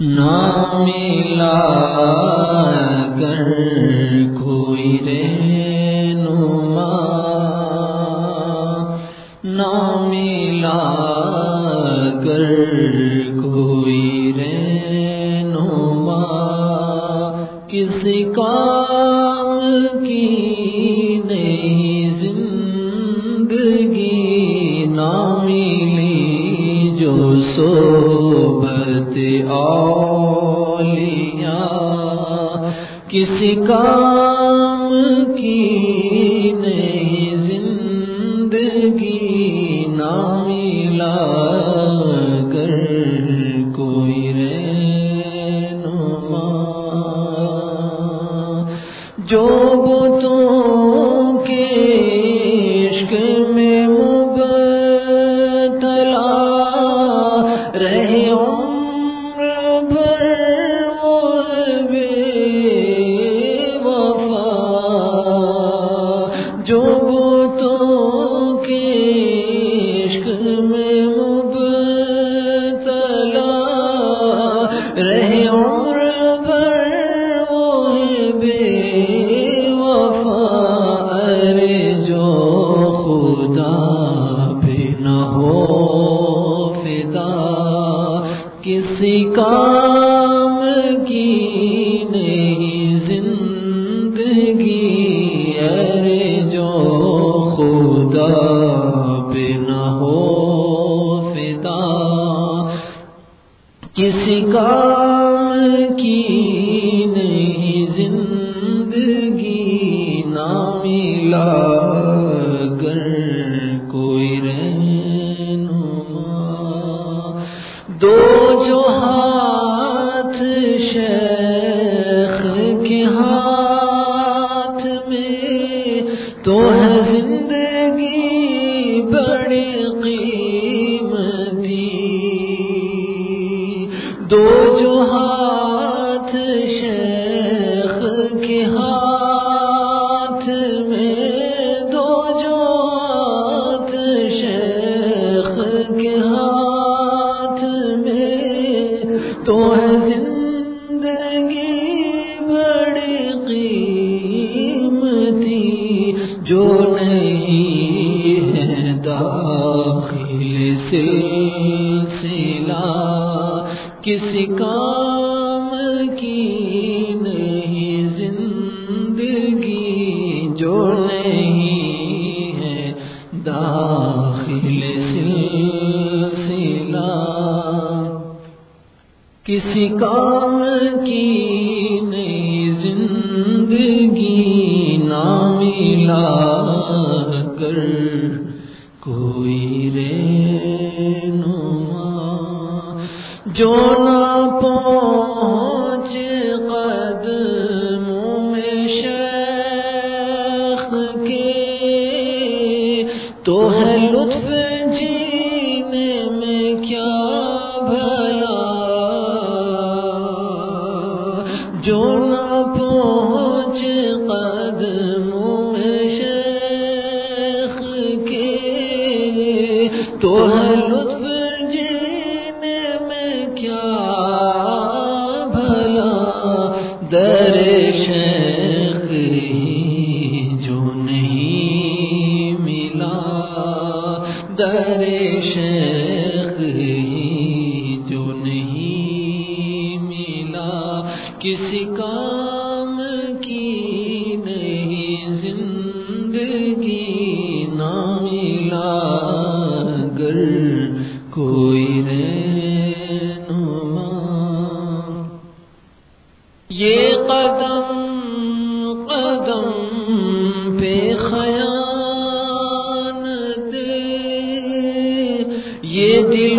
ملا کر کوئی رہنما نہ ملا کر کوئی رہنما کسی کام کی نہیں زندگی نہ ملی جو صحبت اولیاء کسی کا کسی کام کی نہیں زندگی، ارے جو خدا پہ نہ ہو فدا۔ کسی کام کی نہیں زندگی نہ ملا تو ہے زندگی بڑی قیمتی، جو نہیں ہے داخل سلسلہ، کسی کام کی نہیں، زندگی جو نہیں ہے داخل سلسلہ۔ کسی کام کی نہیں زندگی نہ ملا کر کے لطف جینے میں کیا بھلا در شیخ جو نہیں ملا در شیخ جو نہیں ملا کسی کام کی نہیں زندگی کوئی رہنما۔ یہ قدم قدم پہ خیانت۔ یہ دل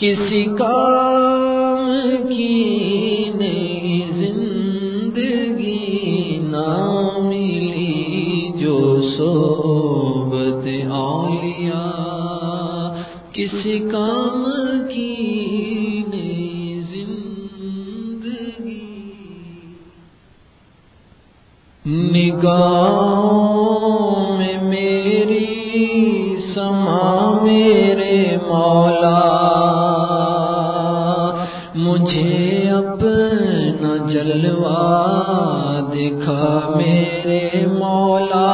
کسی کام کی نہیں زندگی نہ ملی جو صحبت اولیاء کسی کام کی نہیں زندگی نگاہوں میں میری سما میرے مولا مجھے اپنا جلوہ دکھا میرے مولا